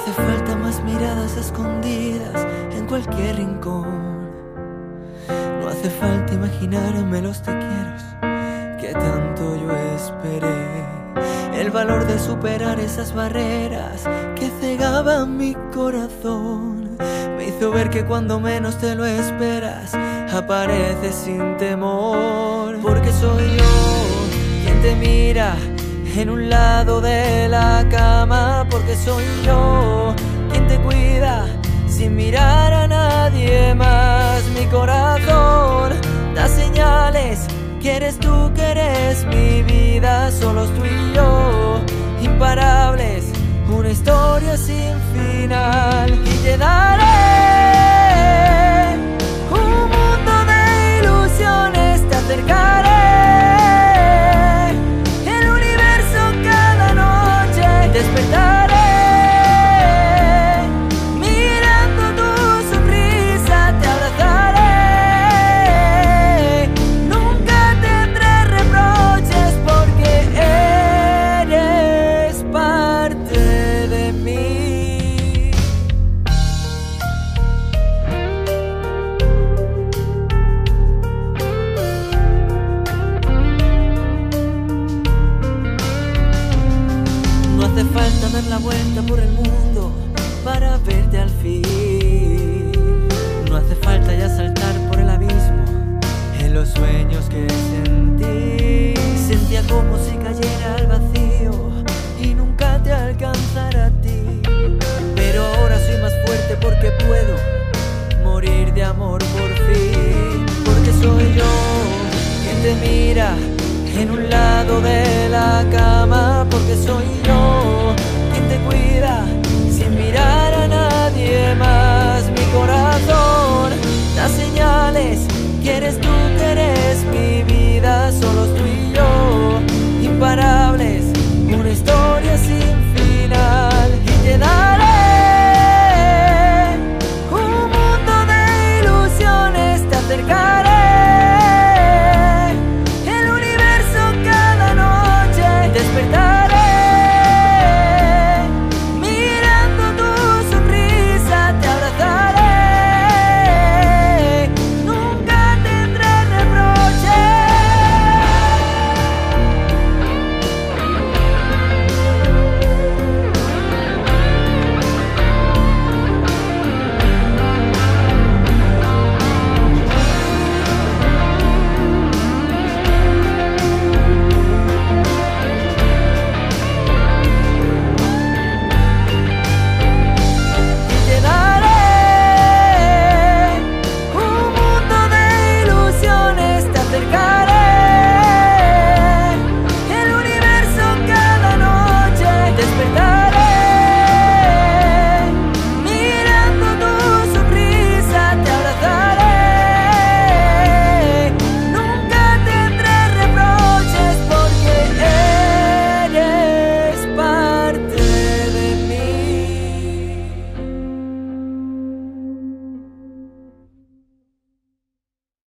Hace falta más miradas escondidas en cualquier rincón. No hace falta imaginarme los te quiero que tanto yo esperé. El valor de superar esas barreras que cegaban mi corazón. Me hizo ver que cuando menos te lo esperas, apareces sin temor. Porque soy yo quien te mira en un lado de la cama, porque soy yo señales que eres tú, que eres mi vida, solo tú y yo, imparables, la vuelta por el mundo para verte al fin. No hace falta ya saltar por el abismo en los sueños que sentí. Sentía como si cayera al vacío y nunca te alcanzara a ti. Pero ahora soy más fuerte porque puedo morir de amor por fin. Porque soy yo quien te mira en un lado de la cama. Porque soy yo